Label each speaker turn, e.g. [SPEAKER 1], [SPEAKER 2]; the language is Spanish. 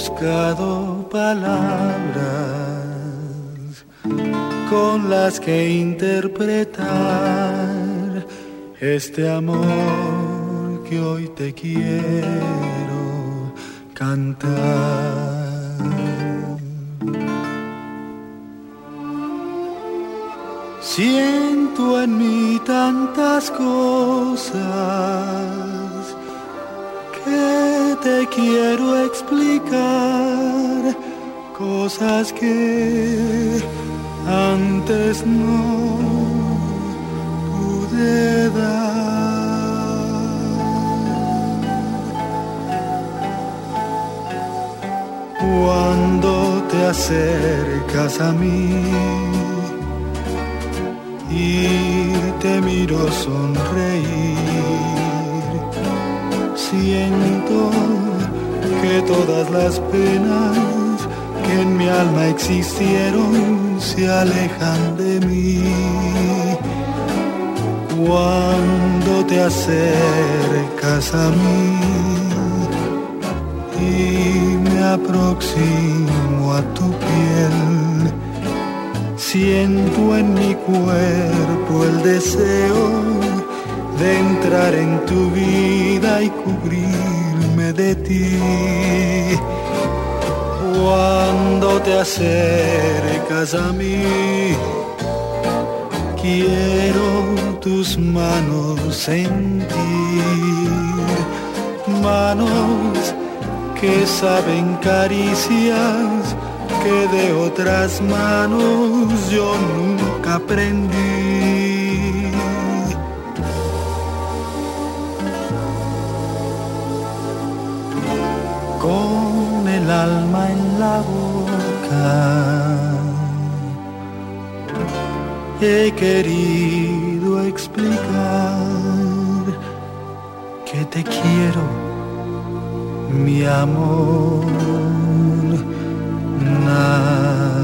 [SPEAKER 1] buscado palabras con las que interpretar este amor que hoy te quiero cantar. Siento en mí tantas cosas quiero explicar, cosas que antes no pude dar. Cuando te acercas a mí, y te miro sonreír. Siento que todas las penas que en mi alma existieron se alejan de mí. Cuando te acercas a mí y me aproximo a tu piel, Siento en mi cuerpo el deseo de entrar en tu vida y cubrirme de ti. Cuando te acercas a mí, quiero tus manos sentir, manos que saben caricias que de otras manos yo nunca aprendí. Alma en la boca he querido explicar que te quiero, mi amor. night.